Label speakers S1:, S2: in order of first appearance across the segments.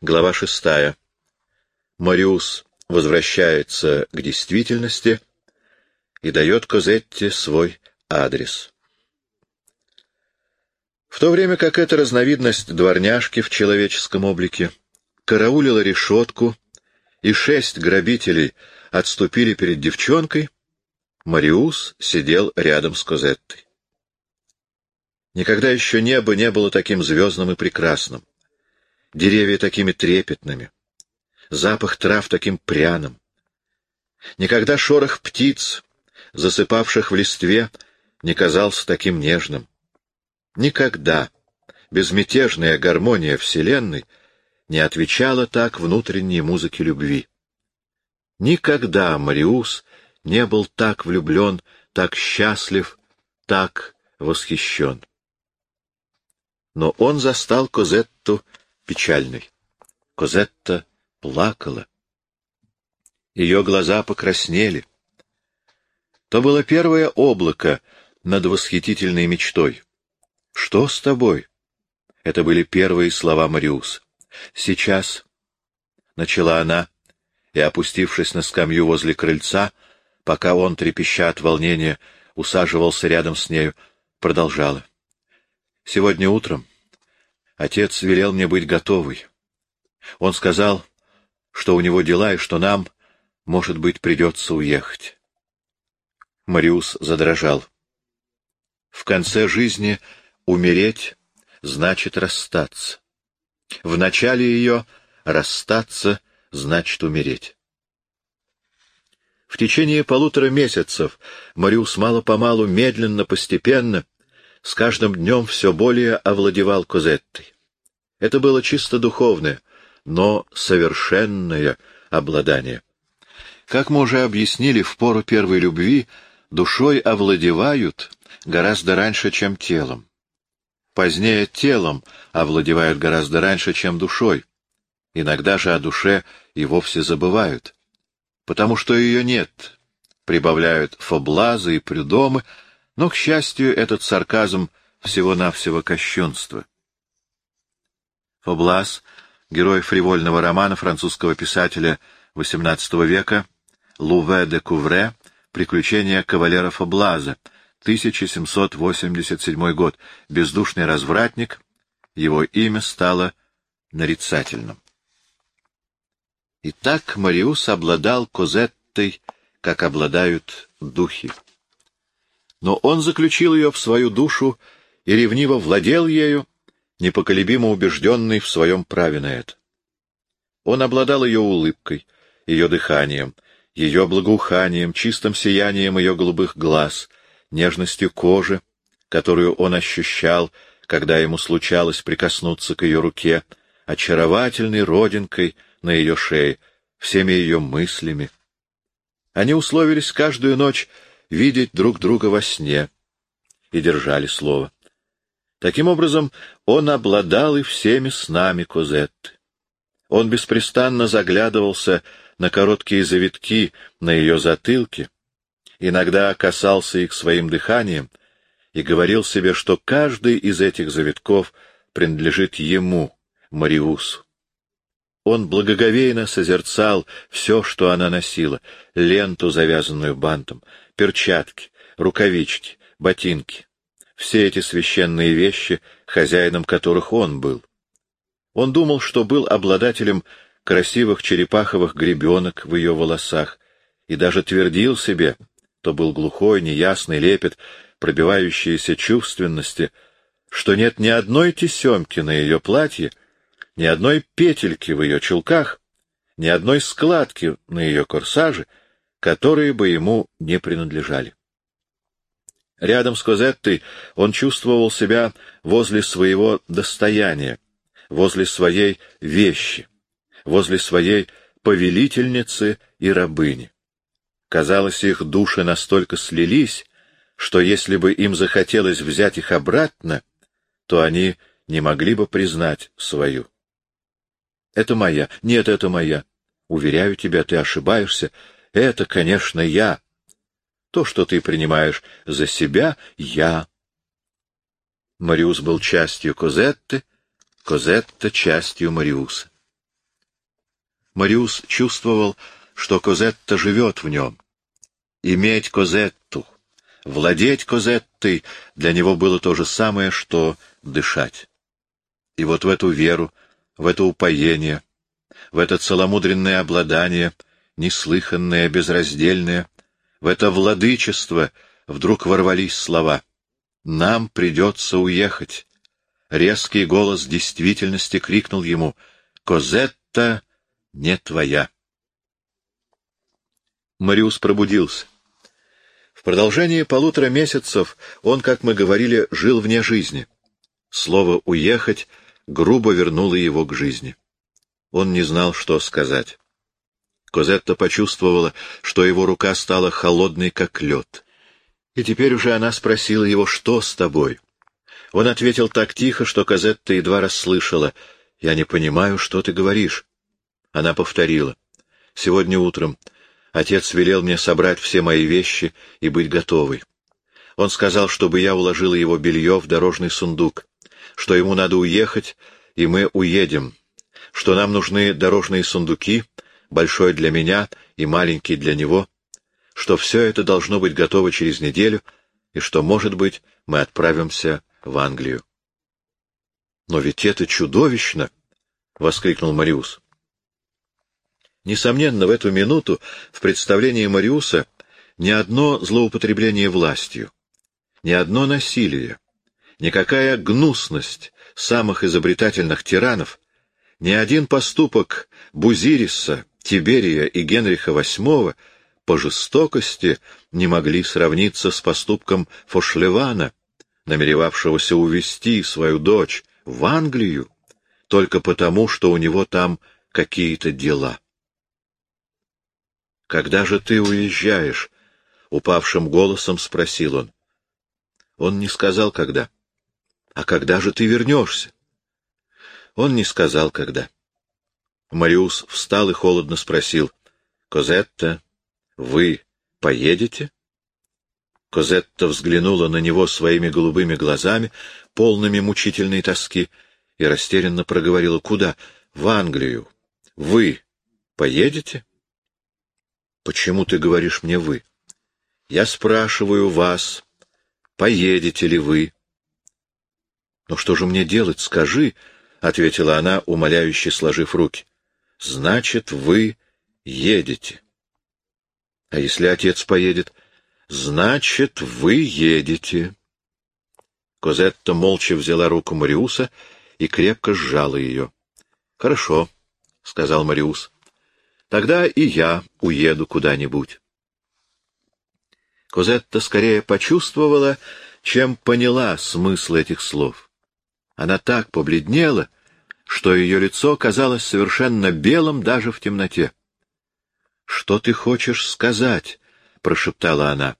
S1: Глава шестая. Мариус возвращается к действительности и дает Козетте свой адрес. В то время как эта разновидность дворняжки в человеческом облике караулила решетку, и шесть грабителей отступили перед девчонкой, Мариус сидел рядом с Козеттой. Никогда еще небо не было таким звездным и прекрасным, деревья такими трепетными, запах трав таким пряным. Никогда шорох птиц, засыпавших в листве, не казался таким нежным. Никогда безмятежная гармония Вселенной не отвечала так внутренней музыке любви. Никогда Мариус не был так влюблен, так счастлив, так восхищен. Но он застал Козетту печальной. Козетта плакала. Ее глаза покраснели. То было первое облако над восхитительной мечтой. «Что с тобой?» Это были первые слова Мариус. «Сейчас», — начала она, и, опустившись на скамью возле крыльца, пока он, трепеща от волнения, усаживался рядом с нею, продолжала. «Сегодня утром отец велел мне быть готовой. Он сказал, что у него дела и что нам, может быть, придется уехать». Мариус задрожал. В конце жизни умереть значит расстаться. В начале ее расстаться значит умереть. В течение полутора месяцев Мариус мало-помалу, медленно, постепенно, с каждым днем все более овладевал Козеттой. Это было чисто духовное, но совершенное обладание. Как мы уже объяснили, в пору первой любви душой овладевают гораздо раньше, чем телом. Позднее телом овладевают гораздо раньше, чем душой. Иногда же о душе и вовсе забывают потому что ее нет, прибавляют фоблазы и прюдомы, но, к счастью, этот сарказм всего-навсего кощунство. Фоблаз — герой фривольного романа французского писателя XVIII века Луве де Кувре «Приключения кавалера Фоблаза», 1787 год, бездушный развратник, его имя стало нарицательным. И так Мариус обладал Козеттой, как обладают духи. Но он заключил ее в свою душу и ревниво владел ею, непоколебимо убежденный в своем праве на это. Он обладал ее улыбкой, ее дыханием, ее благоуханием, чистым сиянием ее голубых глаз, нежностью кожи, которую он ощущал, когда ему случалось прикоснуться к ее руке, очаровательной родинкой — на ее шее, всеми ее мыслями. Они условились каждую ночь видеть друг друга во сне и держали слово. Таким образом, он обладал и всеми снами Козетты. Он беспрестанно заглядывался на короткие завитки на ее затылке, иногда касался их своим дыханием и говорил себе, что каждый из этих завитков принадлежит ему, Мариусу. Он благоговейно созерцал все, что она носила — ленту, завязанную бантом, перчатки, рукавички, ботинки. Все эти священные вещи, хозяином которых он был. Он думал, что был обладателем красивых черепаховых гребенок в ее волосах, и даже твердил себе, то был глухой, неясный лепет, пробивающиеся чувственности, что нет ни одной тесемки на ее платье, ни одной петельки в ее чулках, ни одной складки на ее корсаже, которые бы ему не принадлежали. Рядом с Козеттой он чувствовал себя возле своего достояния, возле своей вещи, возле своей повелительницы и рабыни. Казалось, их души настолько слились, что если бы им захотелось взять их обратно, то они не могли бы признать свою. Это моя. Нет, это моя. Уверяю тебя, ты ошибаешься. Это, конечно, я. То, что ты принимаешь за себя, я. Мариус был частью Козетты, Козетта — частью Мариуса. Мариус чувствовал, что Козетта живет в нем. Иметь Козетту, владеть Козеттой для него было то же самое, что дышать. И вот в эту веру, в это упоение, в это целомудренное обладание, неслыханное, безраздельное, в это владычество вдруг ворвались слова «Нам придется уехать». Резкий голос действительности крикнул ему «Козетта не твоя». Мариус пробудился. В продолжении полутора месяцев он, как мы говорили, жил вне жизни. Слово «уехать» грубо вернуло его к жизни. Он не знал, что сказать. Козетта почувствовала, что его рука стала холодной, как лед. И теперь уже она спросила его, что с тобой? Он ответил так тихо, что Козетта едва расслышала. «Я не понимаю, что ты говоришь». Она повторила. «Сегодня утром отец велел мне собрать все мои вещи и быть готовой. Он сказал, чтобы я уложила его белье в дорожный сундук, что ему надо уехать, и мы уедем, что нам нужны дорожные сундуки, большой для меня и маленький для него, что все это должно быть готово через неделю, и что, может быть, мы отправимся в Англию. — Но ведь это чудовищно! — воскликнул Мариус. Несомненно, в эту минуту в представлении Мариуса ни одно злоупотребление властью, ни одно насилие, никакая гнусность самых изобретательных тиранов, ни один поступок Бузириса, Тиберия и Генриха VIII по жестокости не могли сравниться с поступком Фошлевана, намеревавшегося увести свою дочь в Англию только потому, что у него там какие-то дела. «Когда же ты уезжаешь?» — упавшим голосом спросил он. Он не сказал, когда. «А когда же ты вернешься?» Он не сказал, когда. Мариус встал и холодно спросил. «Козетта, вы поедете?» Козетта взглянула на него своими голубыми глазами, полными мучительной тоски, и растерянно проговорила. «Куда? В Англию. Вы поедете?» Почему ты говоришь мне «вы»? Я спрашиваю вас, поедете ли вы? Ну что же мне делать, скажи, — ответила она, умоляюще сложив руки. Значит, вы едете. А если отец поедет? Значит, вы едете. Козетта молча взяла руку Мариуса и крепко сжала ее. — Хорошо, — сказал Мариус. Тогда и я уеду куда-нибудь. Козетта скорее почувствовала, чем поняла смысл этих слов. Она так побледнела, что ее лицо казалось совершенно белым даже в темноте. — Что ты хочешь сказать? — прошептала она.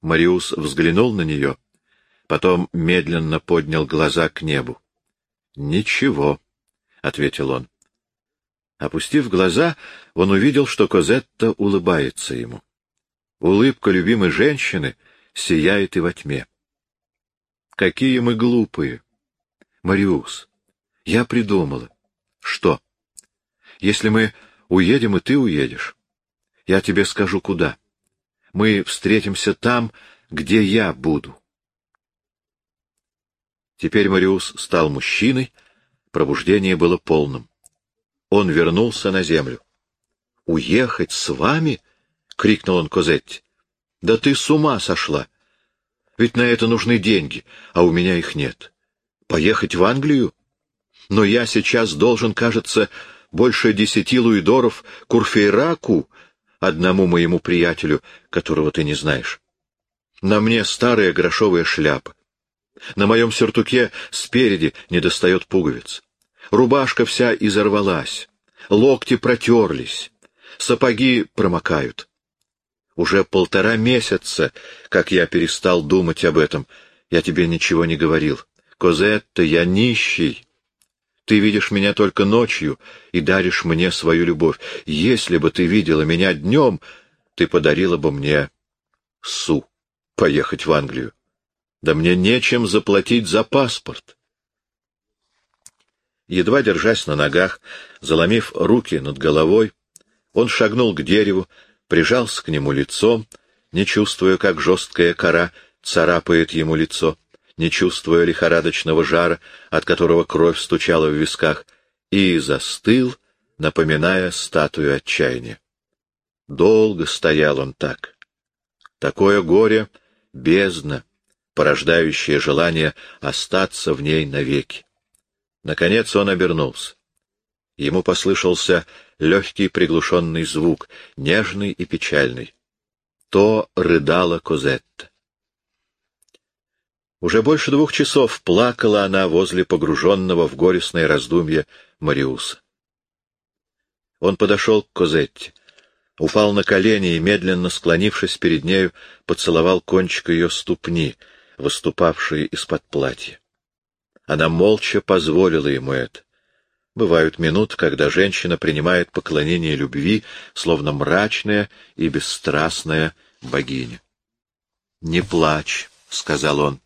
S1: Мариус взглянул на нее, потом медленно поднял глаза к небу. — Ничего, — ответил он. Опустив глаза, он увидел, что Козетта улыбается ему. Улыбка любимой женщины сияет и во тьме. Какие мы глупые! Мариус, я придумала. Что? Если мы уедем, и ты уедешь, я тебе скажу, куда. Мы встретимся там, где я буду. Теперь Мариус стал мужчиной, пробуждение было полным. Он вернулся на землю. «Уехать с вами?» — крикнул он Козетти. «Да ты с ума сошла! Ведь на это нужны деньги, а у меня их нет. Поехать в Англию? Но я сейчас должен, кажется, больше десяти луидоров Курфейраку, одному моему приятелю, которого ты не знаешь. На мне старая грошовая шляпа. На моем сюртуке спереди недостает пуговиц. Рубашка вся изорвалась, локти протерлись, сапоги промокают. Уже полтора месяца, как я перестал думать об этом, я тебе ничего не говорил. Козетта, я нищий. Ты видишь меня только ночью и даришь мне свою любовь. Если бы ты видела меня днем, ты подарила бы мне су поехать в Англию. Да мне нечем заплатить за паспорт. Едва держась на ногах, заломив руки над головой, он шагнул к дереву, прижался к нему лицом, не чувствуя, как жесткая кора царапает ему лицо, не чувствуя лихорадочного жара, от которого кровь стучала в висках, и застыл, напоминая статую отчаяния. Долго стоял он так. Такое горе — бездна, порождающее желание остаться в ней навеки. Наконец он обернулся. Ему послышался легкий приглушенный звук, нежный и печальный. То рыдала Козетта. Уже больше двух часов плакала она возле погруженного в горестное раздумье Мариуса. Он подошел к Козетте, упал на колени и, медленно склонившись перед нею, поцеловал кончик ее ступни, выступавшие из-под платья. Она молча позволила ему это. Бывают минуты, когда женщина принимает поклонение любви, словно мрачная и бесстрастная богиня. — Не плачь, — сказал он.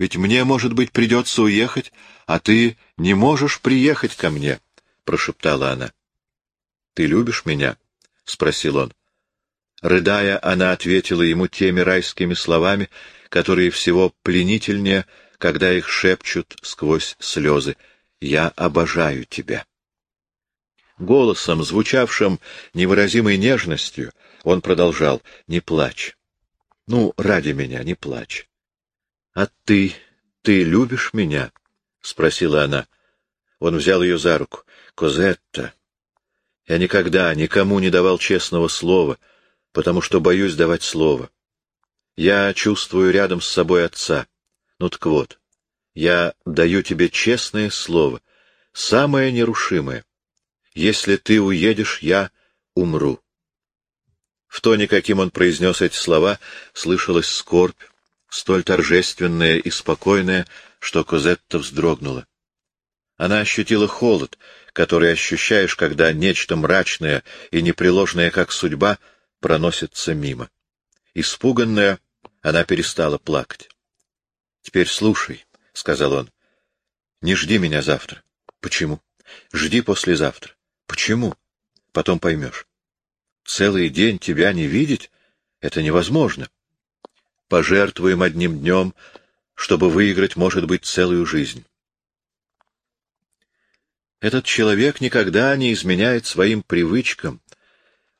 S1: Ведь мне, может быть, придется уехать, а ты не можешь приехать ко мне, — прошептала она. — Ты любишь меня? — спросил он. Рыдая, она ответила ему теми райскими словами, которые всего пленительнее, когда их шепчут сквозь слезы. «Я обожаю тебя». Голосом, звучавшим невыразимой нежностью, он продолжал «Не плачь. Ну, ради меня, не плачь. — А ты, ты любишь меня? — спросила она. Он взял ее за руку. — Козетта, я никогда никому не давал честного слова, потому что боюсь давать слово. Я чувствую рядом с собой отца. Ну так вот, я даю тебе честное слово, самое нерушимое. Если ты уедешь, я умру. В тоне, каким он произнес эти слова, слышалась скорбь, столь торжественная и спокойная, что Козетта вздрогнула. Она ощутила холод, который ощущаешь, когда нечто мрачное и непреложное, как судьба, проносится мимо. Испуганная, она перестала плакать. — Теперь слушай, — сказал он. — Не жди меня завтра. — Почему? — Жди послезавтра. — Почему? — Потом поймешь. Целый день тебя не видеть — это невозможно. — пожертвуем одним днем, чтобы выиграть, может быть, целую жизнь. Этот человек никогда не изменяет своим привычкам.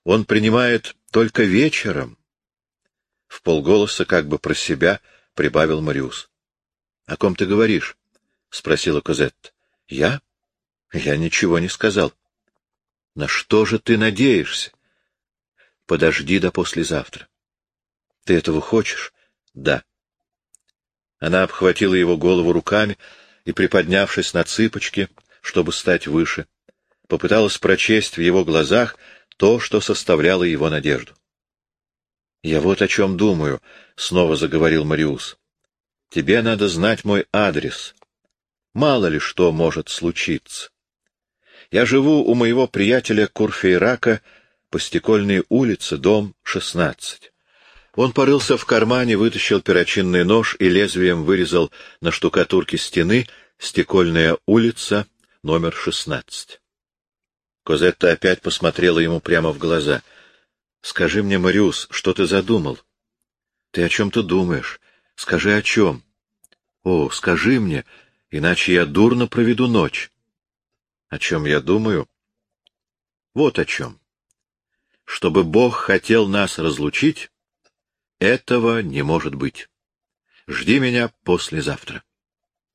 S1: Он принимает только вечером. В полголоса, как бы про себя, прибавил Мариус. — О ком ты говоришь? — спросила Козетта. — Я? Я ничего не сказал. — На что же ты надеешься? — Подожди до послезавтра. — Ты этого хочешь? Да. Она обхватила его голову руками и, приподнявшись на цыпочки, чтобы стать выше, попыталась прочесть в его глазах то, что составляло его надежду. — Я вот о чем думаю, — снова заговорил Мариус. — Тебе надо знать мой адрес. Мало ли что может случиться. Я живу у моего приятеля Курфейрака по Стекольной улице, дом 16. Он порылся в кармане, вытащил перочинный нож и лезвием вырезал на штукатурке стены «Стекольная улица, номер 16». Козетта опять посмотрела ему прямо в глаза. — Скажи мне, Мариус, что ты задумал? — Ты о чем-то думаешь. Скажи, о чем? — О, скажи мне, иначе я дурно проведу ночь. — О чем я думаю? — Вот о чем. Чтобы Бог хотел нас разлучить, этого не может быть. Жди меня послезавтра.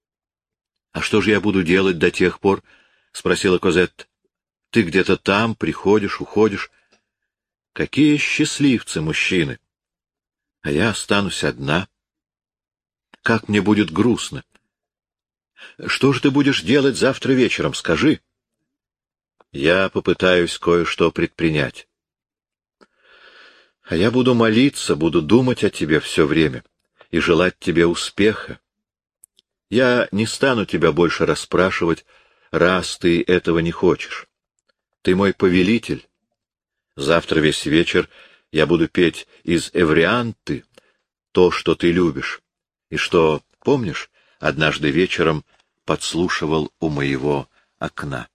S1: — А что же я буду делать до тех пор? — спросила Козетта. — Ты где-то там, приходишь, уходишь. Какие счастливцы мужчины! А я останусь одна. Как мне будет грустно. Что же ты будешь делать завтра вечером, скажи? Я попытаюсь кое-что предпринять. А я буду молиться, буду думать о тебе все время и желать тебе успеха. Я не стану тебя больше расспрашивать, раз ты этого не хочешь. Ты мой повелитель. Завтра весь вечер я буду петь из Эврианты то, что ты любишь, и что, помнишь, однажды вечером подслушивал у моего окна.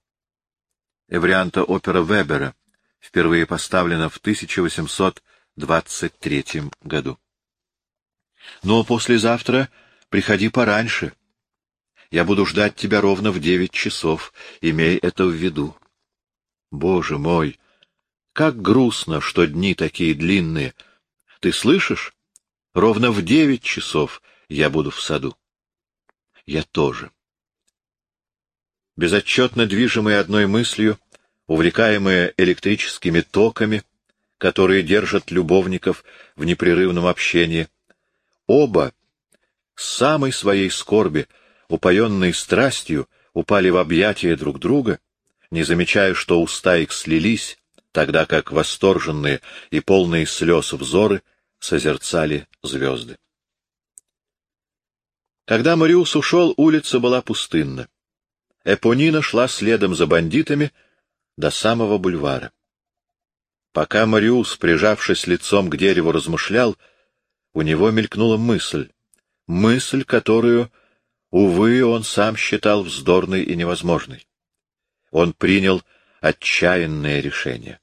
S1: Эврианта опера Вебера впервые поставлена в 1823 году. Но послезавтра приходи пораньше. Я буду ждать тебя ровно в девять часов, имей это в виду. Боже мой, как грустно, что дни такие длинные. Ты слышишь? Ровно в девять часов я буду в саду. Я тоже. Безотчетно движимые одной мыслью, увлекаемые электрическими токами, которые держат любовников в непрерывном общении, оба с самой своей скорби, упоенной страстью, упали в объятия друг друга, не замечая, что уста их слились, тогда как восторженные и полные слез взоры созерцали звезды. Когда Мариус ушел, улица была пустынна. Эпонина шла следом за бандитами до самого бульвара. Пока Мариус, прижавшись лицом к дереву, размышлял, у него мелькнула мысль. Мысль, которую, увы, он сам считал вздорной и невозможной. Он принял отчаянное решение.